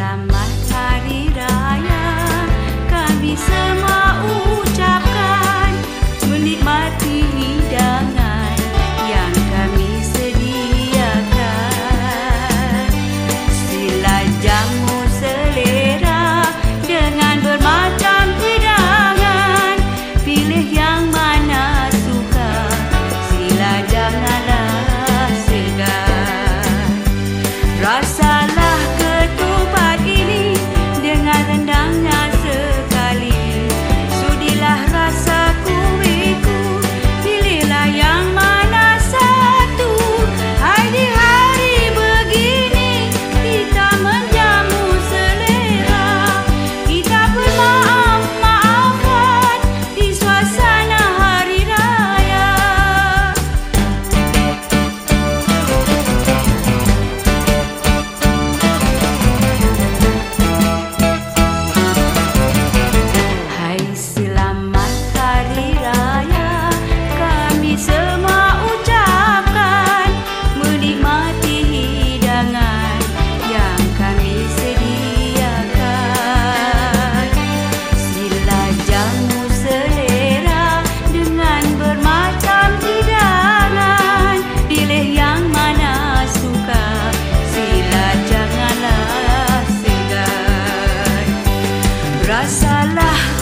I'm time. masalah